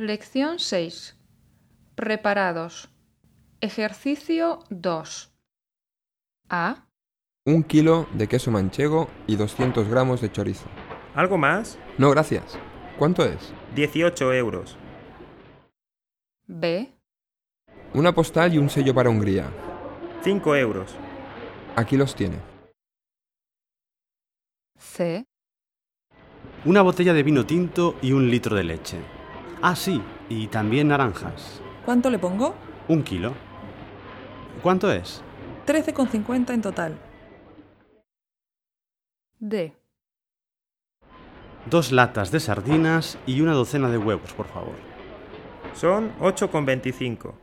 Lección 6. Preparados. Ejercicio 2. A, Un kilo de queso manchego y 200 gramos de chorizo. ¿Algo más? No, gracias. ¿Cuánto es? 18 euros. B, Una postal y un sello para Hungría. 5 euros. Aquí los tiene. C, Una botella de vino tinto y un litro de leche. Ah, sí, y también naranjas. ¿Cuánto le pongo? Un kilo. ¿Cuánto es? 13,50 en total. D, Dos latas de sardinas y una docena de huevos, por favor. Son 8,25.